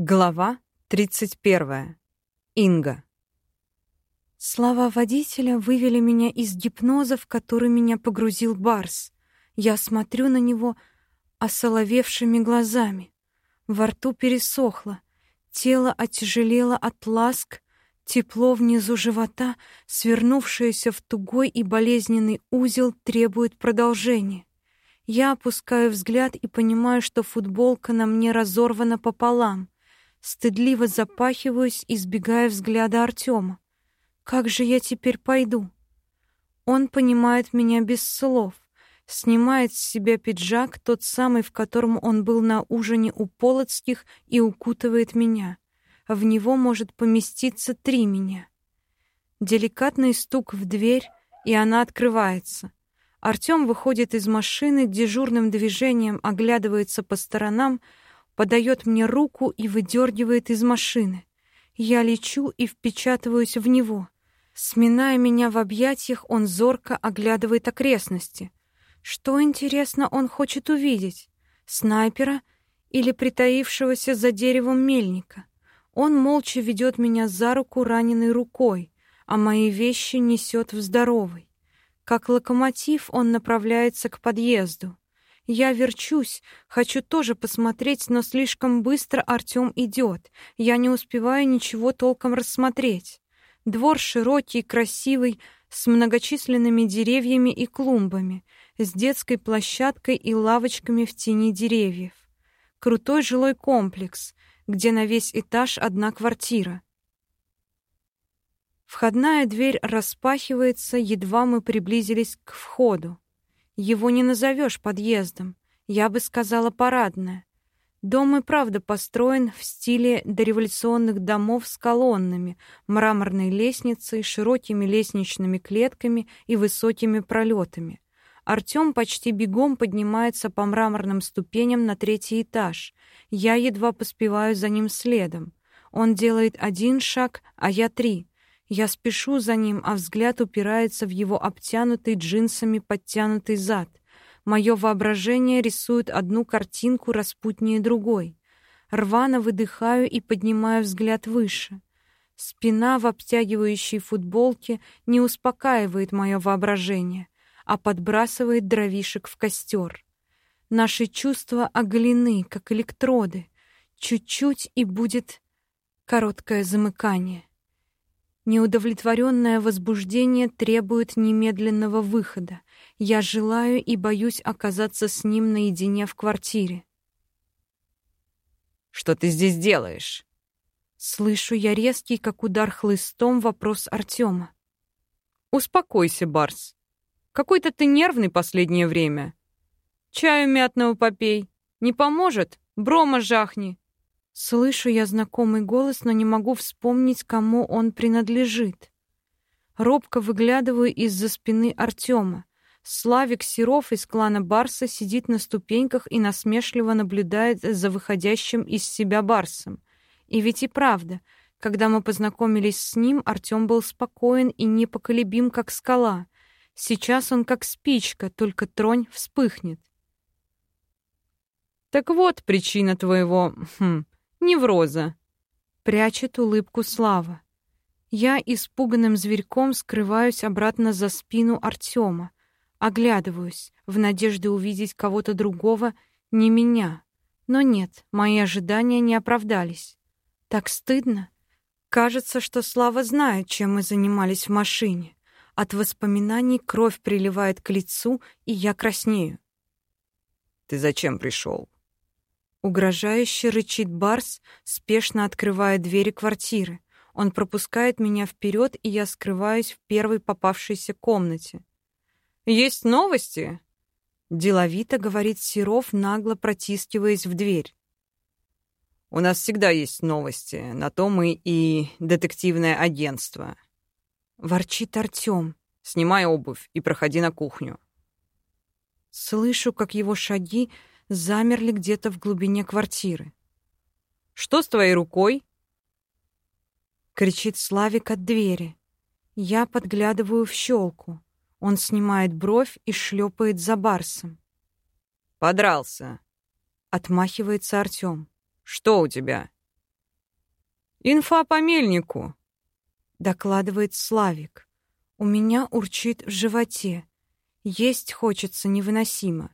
Глава 31. Инга. Слова водителя вывели меня из гипноза, в который меня погрузил Барс. Я смотрю на него осоловевшими глазами. Во рту пересохло, тело оттяжелело от ласк, тепло внизу живота, свернувшееся в тугой и болезненный узел, требует продолжения. Я опускаю взгляд и понимаю, что футболка на мне разорвана пополам — Стыдливо запахиваюсь, избегая взгляда Артема. Как же я теперь пойду? Он понимает меня без слов, снимает с себя пиджак, тот самый, в котором он был на ужине у Полоцких, и укутывает меня. В него может поместиться три меня. Деликатный стук в дверь, и она открывается. Артём выходит из машины, дежурным движением оглядывается по сторонам, подает мне руку и выдергивает из машины. Я лечу и впечатываюсь в него. Сминая меня в объятиях, он зорко оглядывает окрестности. Что, интересно, он хочет увидеть? Снайпера или притаившегося за деревом мельника? Он молча ведет меня за руку раненой рукой, а мои вещи несет в здоровой. Как локомотив он направляется к подъезду. Я верчусь, хочу тоже посмотреть, но слишком быстро Артём идёт. Я не успеваю ничего толком рассмотреть. Двор широкий, красивый, с многочисленными деревьями и клумбами, с детской площадкой и лавочками в тени деревьев. Крутой жилой комплекс, где на весь этаж одна квартира. Входная дверь распахивается, едва мы приблизились к входу. Его не назовешь подъездом, я бы сказала парадное. Дом и правда построен в стиле дореволюционных домов с колоннами, мраморной лестницей, широкими лестничными клетками и высокими пролетами. Артём почти бегом поднимается по мраморным ступеням на третий этаж. Я едва поспеваю за ним следом. Он делает один шаг, а я три. Я спешу за ним, а взгляд упирается в его обтянутый джинсами подтянутый зад. Мое воображение рисует одну картинку распутнее другой. Рвано выдыхаю и поднимаю взгляд выше. Спина в обтягивающей футболке не успокаивает мое воображение, а подбрасывает дровишек в костер. Наши чувства оголены, как электроды. Чуть-чуть и будет короткое замыкание. Неудовлетворенное возбуждение требует немедленного выхода. Я желаю и боюсь оказаться с ним наедине в квартире. «Что ты здесь делаешь?» Слышу я резкий, как удар хлыстом, вопрос Артема. «Успокойся, Барс. Какой-то ты нервный последнее время. Чаю мятного попей. Не поможет? Брома жахни. Слышу я знакомый голос, но не могу вспомнить, кому он принадлежит. Робко выглядываю из-за спины Артема. Славик Серов из клана Барса сидит на ступеньках и насмешливо наблюдает за выходящим из себя Барсом. И ведь и правда, когда мы познакомились с ним, Артем был спокоен и непоколебим, как скала. Сейчас он как спичка, только тронь вспыхнет. Так вот причина твоего хм, невроза. Прячет улыбку Слава. Я испуганным зверьком скрываюсь обратно за спину Артема, оглядываюсь в надежде увидеть кого-то другого, не меня. Но нет, мои ожидания не оправдались. Так стыдно. Кажется, что Слава знает, чем мы занимались в машине. От воспоминаний кровь приливает к лицу, и я краснею. Ты зачем пришел? Угрожающе рычит Барс, спешно открывая двери квартиры. Он пропускает меня вперед, и я скрываюсь в первой попавшейся комнате. «Есть новости?» Деловито говорит Серов, нагло протискиваясь в дверь. «У нас всегда есть новости, на то мы и детективное агентство». Ворчит Артём. «Снимай обувь и проходи на кухню». Слышу, как его шаги замерли где-то в глубине квартиры. «Что с твоей рукой?» Кричит Славик от двери. Я подглядываю в щелку. Он снимает бровь и шлепает за барсом. «Подрался!» Отмахивается Артём. «Что у тебя?» «Инфа по мельнику», — докладывает Славик. У меня урчит в животе. Есть хочется невыносимо.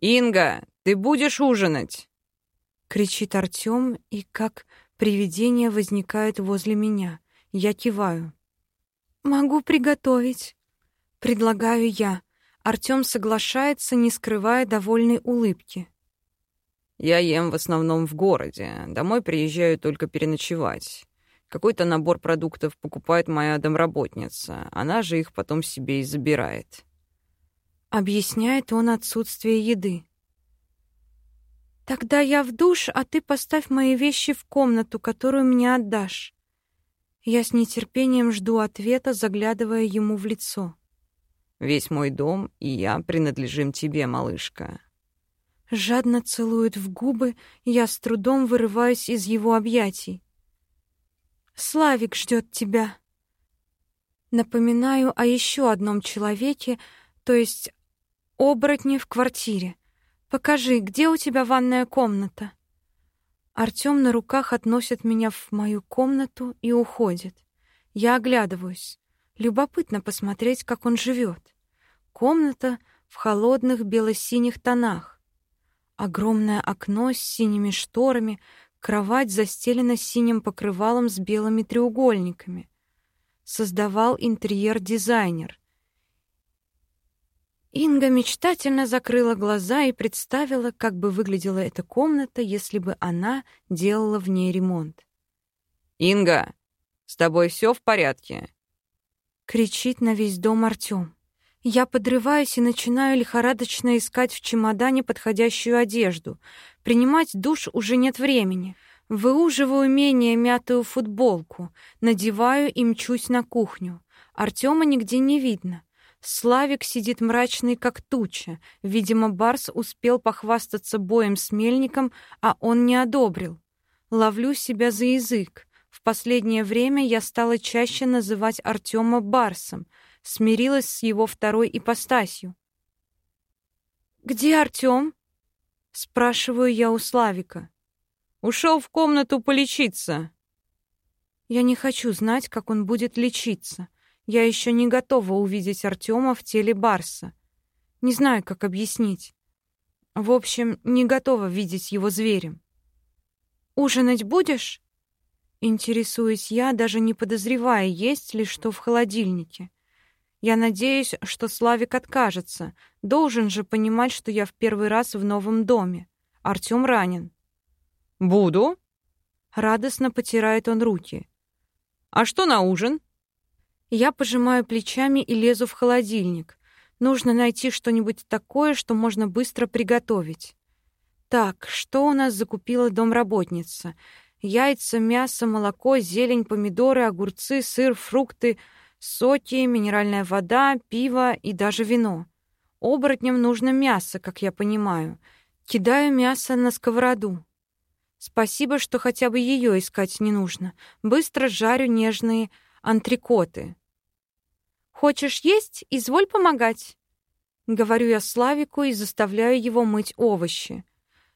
«Инга, ты будешь ужинать?» — кричит Артём, и как привидение возникает возле меня. Я киваю. «Могу приготовить», — предлагаю я. Артём соглашается, не скрывая довольной улыбки. «Я ем в основном в городе. Домой приезжаю только переночевать. Какой-то набор продуктов покупает моя домработница. Она же их потом себе и забирает». Объясняет он отсутствие еды. «Тогда я в душ, а ты поставь мои вещи в комнату, которую мне отдашь». Я с нетерпением жду ответа, заглядывая ему в лицо. «Весь мой дом и я принадлежим тебе, малышка». Жадно целует в губы, я с трудом вырываюсь из его объятий. «Славик ждет тебя». Напоминаю о еще одном человеке, то есть оборотне в квартире. Покажи, где у тебя ванная комната?» Артём на руках относит меня в мою комнату и уходит. Я оглядываюсь. Любопытно посмотреть, как он живет. Комната в холодных бело-синих тонах. Огромное окно с синими шторами, кровать застелена синим покрывалом с белыми треугольниками. Создавал интерьер-дизайнер. Инга мечтательно закрыла глаза и представила, как бы выглядела эта комната, если бы она делала в ней ремонт. «Инга, с тобой все в порядке?» Кричит на весь дом Артём. Я подрываюсь и начинаю лихорадочно искать в чемодане подходящую одежду. Принимать душ уже нет времени. Выуживаю менее мятую футболку, надеваю и мчусь на кухню. Артёма нигде не видно. Славик сидит мрачный, как туча. Видимо, Барс успел похвастаться боем с мельником, а он не одобрил. Ловлю себя за язык. В последнее время я стала чаще называть Артема Барсом, смирилась с его второй ипостасью. «Где Артем?» — спрашиваю я у Славика. «Ушел в комнату полечиться». Я не хочу знать, как он будет лечиться. Я еще не готова увидеть Артема в теле Барса. Не знаю, как объяснить. В общем, не готова видеть его зверем. «Ужинать будешь?» Интересуюсь я, даже не подозревая, есть ли что в холодильнике. Я надеюсь, что Славик откажется. Должен же понимать, что я в первый раз в новом доме. Артем ранен. «Буду?» Радостно потирает он руки. «А что на ужин?» Я пожимаю плечами и лезу в холодильник. Нужно найти что-нибудь такое, что можно быстро приготовить. Так, что у нас закупила домработница? Яйца, мясо, молоко, зелень, помидоры, огурцы, сыр, фрукты, соки, минеральная вода, пиво и даже вино. Оборотням нужно мясо, как я понимаю. Кидаю мясо на сковороду. Спасибо, что хотя бы ее искать не нужно. Быстро жарю нежные антрикоты. Хочешь есть? Изволь помогать. Говорю я Славику и заставляю его мыть овощи.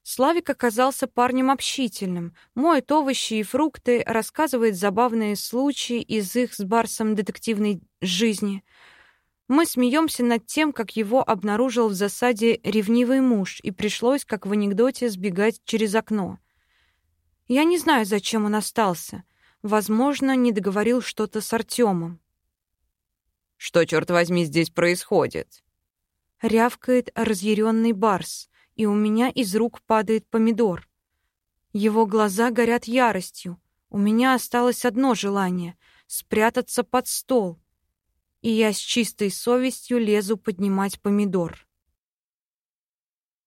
Славик оказался парнем общительным, моет овощи и фрукты, рассказывает забавные случаи из их с Барсом детективной жизни. Мы смеемся над тем, как его обнаружил в засаде ревнивый муж, и пришлось, как в анекдоте, сбегать через окно. Я не знаю, зачем он остался. Возможно, не договорил что-то с Артемом. Что, черт возьми, здесь происходит?» Рявкает разъяренный барс, и у меня из рук падает помидор. Его глаза горят яростью. У меня осталось одно желание — спрятаться под стол. И я с чистой совестью лезу поднимать помидор.